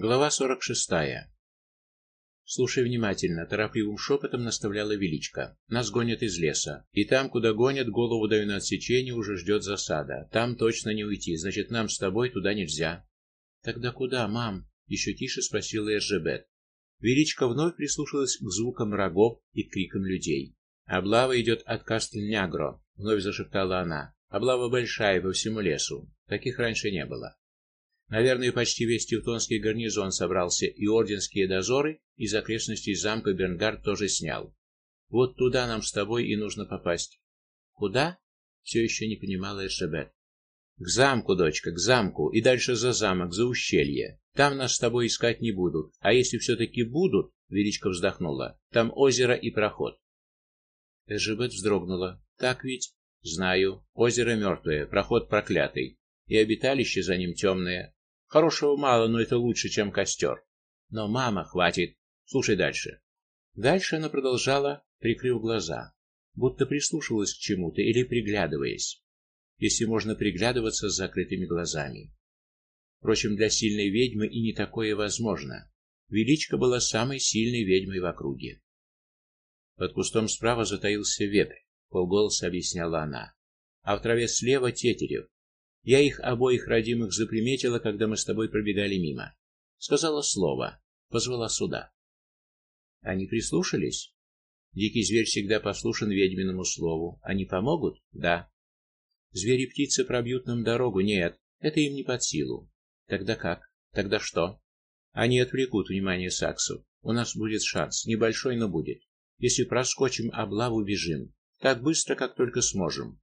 Глава 46. Слушай внимательно, торопливым шепотом наставляла величка. Нас гонят из леса, и там, куда гонят, голову даю на отсечение, уже ждет засада. Там точно не уйти, значит, нам с тобой туда нельзя. Тогда куда, мам? еще тише спросила Эржебет. Величка вновь прислушалась к звукам рогов и к крикам людей. Облава идет от Кастельнягро, вновь зашептала она. Облава большая по всему лесу. Таких раньше не было. Наверное, почти весь тевтонский гарнизон собрался, и орденские дозоры из окрестностей замка Бернгард тоже снял. Вот туда нам с тобой и нужно попасть. Куда? Все еще не понимала Эшебет. К замку, дочка, к замку, и дальше за замок, за ущелье. Там нас с тобой искать не будут, а если все таки будут, Величко вздохнула. Там озеро и проход. Эшебет вздрогнула. Так ведь? Знаю. Озеро мертвое, проход проклятый, и обиталище за ним темное. Хорошего мало, но это лучше, чем костер. Но мама, хватит. Слушай дальше. Дальше она продолжала, прикрыв глаза, будто прислушивалась к чему-то или приглядываясь. Если можно приглядываться с закрытыми глазами. Впрочем, для сильной ведьмы и не такое возможно. Величка была самой сильной ведьмой в округе. Под кустом справа затаился вепрь, полголоса объясняла она. А в траве слева тетерев. Я их обоих родимых заприметила, когда мы с тобой пробегали мимо. Сказала слово, позвала сюда. Они прислушались? Дикий зверь всегда послушен ведьминому слову. Они помогут? Да. Звери и птицы пробьют нам дорогу? Нет, это им не под силу. Тогда как? Тогда что? Они отвлекут внимание саксов. У нас будет шанс, небольшой, но будет. Если проскочим облаву, бежим. Так быстро, как только сможем.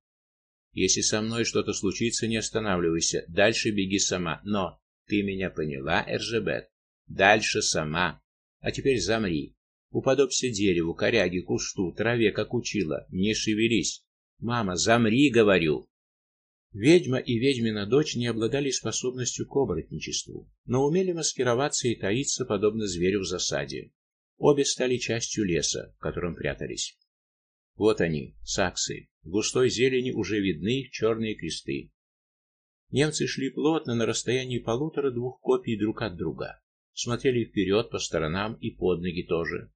Если со мной что-то случится, не останавливайся. Дальше беги сама. Но ты меня поняла, Эржебет? Дальше сама. А теперь замри. Уподобься дереву, коряге, кусту, траве, как учила. Не шевелись. Мама, замри, говорю. Ведьма и ведьмина дочь не обладали способностью к оборотничеству, но умели маскироваться и таиться подобно зверю в засаде. Обе стали частью леса, в котором прятались. Вот они, саксы. В густой зелени уже видны черные кресты. Немцы шли плотно на расстоянии полутора-двух копий друг от друга. Смотрели вперед, по сторонам и под ноги тоже.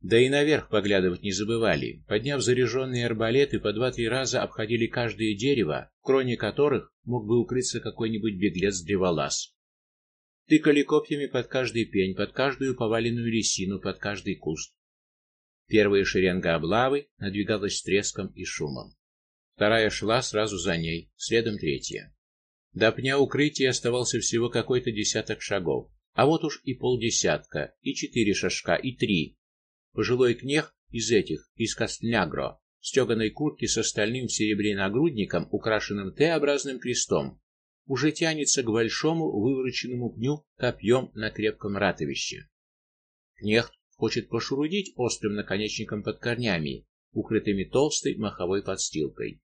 Да и наверх поглядывать не забывали. Подняв заряженные арбалеты, по два-три раза обходили каждое дерево, в кроне которых мог бы укрыться какой-нибудь беглец-древолаз. Тыкали копьями под каждый пень, под каждую поваленную лисину, под каждый куст. Первая шеренга облавы надвигалась с треском и шумом. Вторая шла сразу за ней, следом третья. До пня укрытия оставался всего какой-то десяток шагов, а вот уж и полдесятка, и четыре шажка, и три. Пожилой кнех из этих, из Костнягро, в стеганой куртке с остальным в серебре нагрудником, украшенным Т-образным крестом, уже тянется к большому вывороченному пню копьем на крепком ратовище. Кнехт хочет пошурудить острым наконечником под корнями, укрытыми толстой маховой подстилкой.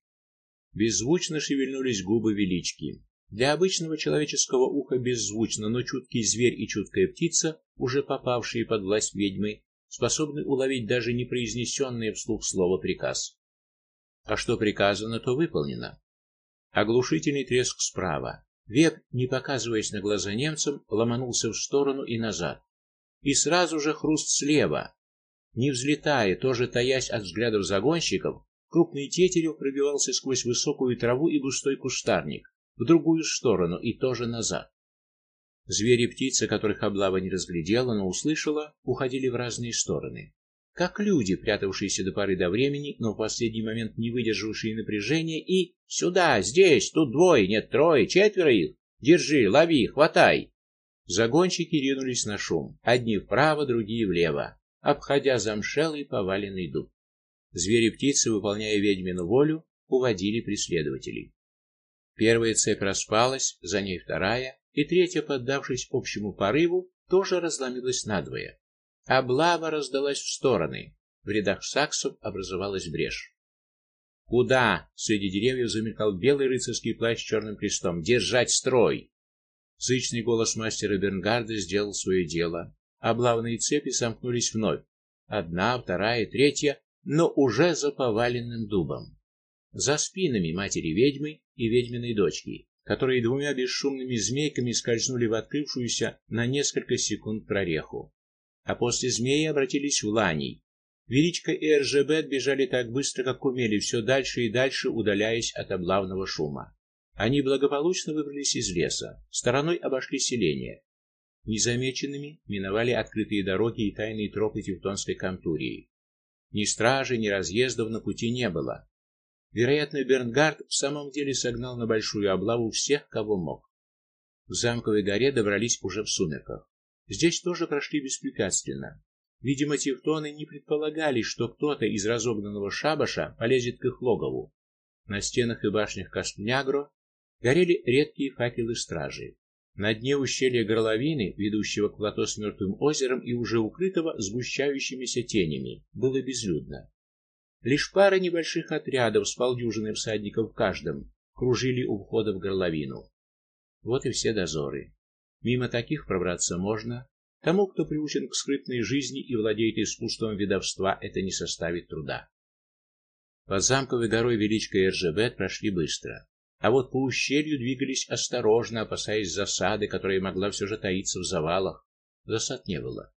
Беззвучно шевельнулись губы велички. Для обычного человеческого уха беззвучно, но чуткий зверь и чуткая птица, уже попавшие под власть ведьмы, способны уловить даже непроизнесенное вслух слово приказ. А что приказано, то выполнено. Оглушительный треск справа. Век, не показываясь на глаза немцам, ломанулся в сторону и назад и сразу же хруст слева. Не взлетая, тоже таясь от взглядов загонщиков, крупный тетерев пробивался сквозь высокую траву и густой кустарник в другую сторону и тоже назад. Звери и птицы, которых облава не разглядела, но услышала, уходили в разные стороны. Как люди, прятавшиеся до поры до времени, но в последний момент не выдержавшие напряжения и сюда, здесь, тут двое, нет, трое, четверо их. Держи, лови, хватай. Загонщики ринулись на шум, одни вправо, другие влево, обходя замшелый поваленный дуб. Звери птицы, выполняя ведьмину волю, уводили преследователей. Первая цепь распалась, за ней вторая, и третья, поддавшись общему порыву, тоже разломилась надвое. Облава раздалась в стороны. В рядах саксов образовалась брешь. Куда? Среди деревьев замелькал белый рыцарский плащ с черным крестом. Держать строй! Зычный голос мастера Бернгарда сделал свое дело. Облавные цепи сомкнулись вновь. Одна, вторая, третья, но уже за поваленным дубом. За спинами матери ведьмы и ведьминой дочки, которые двумя бесшумными змейками скользнули в открывшуюся на несколько секунд прореху. А после змеи обратились в ланей. Величко и Эржебет бежали так быстро, как умели, все дальше и дальше удаляясь от облавного шума. Они благополучно выбрались из леса, стороной обошли селение. Незамеченными миновали открытые дороги и тайные тропы Тевтонской камтурии. Ни стражи, ни разъездов на пути не было. Вероятно, Бернгард в самом деле согнал на большую облаву всех, кого мог. К замковой горе добрались уже в сумерках. Здесь тоже прошли беспрепятственно. Видимо, тевтоны не предполагали, что кто-то из разогнанного шабаша полезет к их логову. На стенах и башнях Каспнягро горели редкие факелы стражи. На дне ущелья горловины, ведущего к плато с мертвым озером и уже укрытого сгущающимися тенями, было безлюдно. Лишь пара небольших отрядов с полдюжиной всадников в каждом кружили у входа в горловину. Вот и все дозоры. Мимо таких пробраться можно. Тому, кто приучен к скрытной жизни и владеет искусством ведовства, это не составит труда. По замковой горой Величко и Эржебет прошли быстро, а вот по ущелью двигались осторожно, опасаясь засады, которая могла все же таиться в завалах. Засад не было.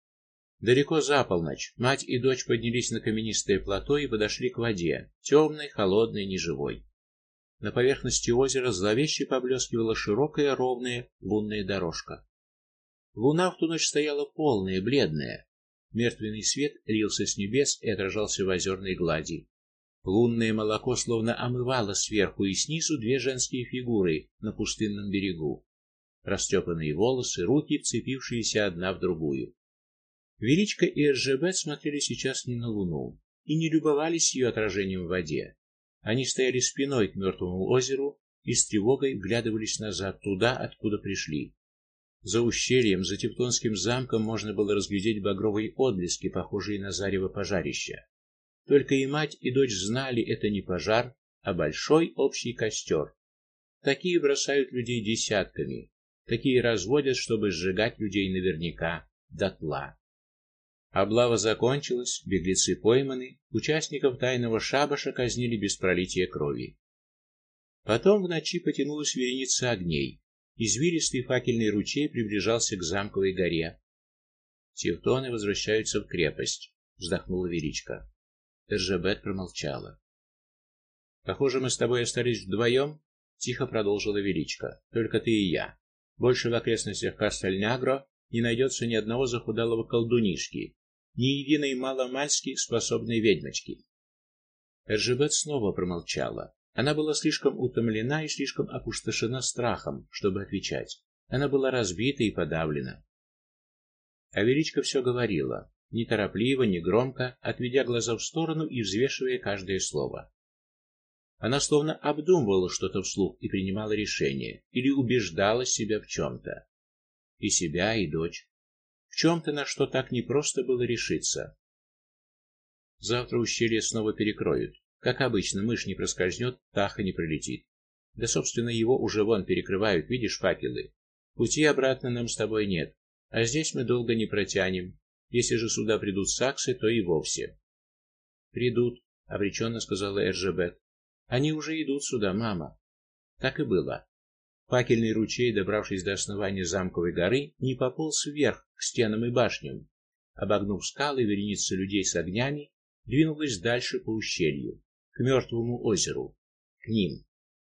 Далеко за полночь мать и дочь поднялись на каменистое плато и подошли к воде, темной, холодной, неживой. На поверхности озера зловеще поблескивала широкая ровная лунная дорожка. Луна в ту ночь стояла полная, бледная. Мертвенный свет лился с небес и отражался в озерной глади. Лунное молоко словно омывало сверху и снизу две женские фигуры на пустынном берегу. Растрепанные волосы, руки, вцепившиеся одна в другую. Величко и Эржебет смотрели сейчас не на луну и не любовались ее отражением в воде. Они стояли спиной к мертвому озеру и с тревогой вглядывались назад туда, откуда пришли. За ущельем, за Тевтонским замком можно было разглядеть багровые отблески, похожие на зарево пожарища. Только и мать, и дочь знали, это не пожар, а большой общий костер. Такие бросают людей десятками, такие разводят, чтобы сжигать людей наверняка дотла. Облава закончилась, беглецы пойманы, участников тайного шабаша казнили без пролития крови. Потом в ночи потянулась вереница огней. Извилистый факельный ручей приближался к замковой горе. Тевтоны возвращаются в крепость, вздохнула Величка. Эржебет промолчала. Похоже, мы с тобой остались вдвоем», — тихо продолжила Величка. Только ты и я. Больше в окрестностях Кастельнягро не найдется ни одного захудалого колдунишки, ни единой маломальски способной ведьмочки. Эржебет снова промолчала. Она была слишком утомлена и слишком опустошена страхом, чтобы отвечать. Она была разбита и подавлена. А Величко все говорила, неторопливо, негромко, отведя глаза в сторону и взвешивая каждое слово. Она словно обдумывала что-то вслух и принимала решение или убеждала себя в чем то И себя, и дочь в чем-то, на что так непросто было решиться. Завтра ущелье снова перекроют. Как обычно, мышь не проскользнет, таха не пролетит. Да, собственно, его уже вон перекрывают, видишь, факелы. Пути обратно нам с тобой нет, а здесь мы долго не протянем. Если же сюда придут саксы, то и вовсе. Придут, обреченно сказала Эржебет. Они уже идут сюда, мама. Так и было. Факельный ручей, добравшись до основания замковой горы, не пополз вверх к стенам и башням. Обогнув скалы, вереница людей с огнями двинулась дальше по ущелью, к мертвому озеру, к ним.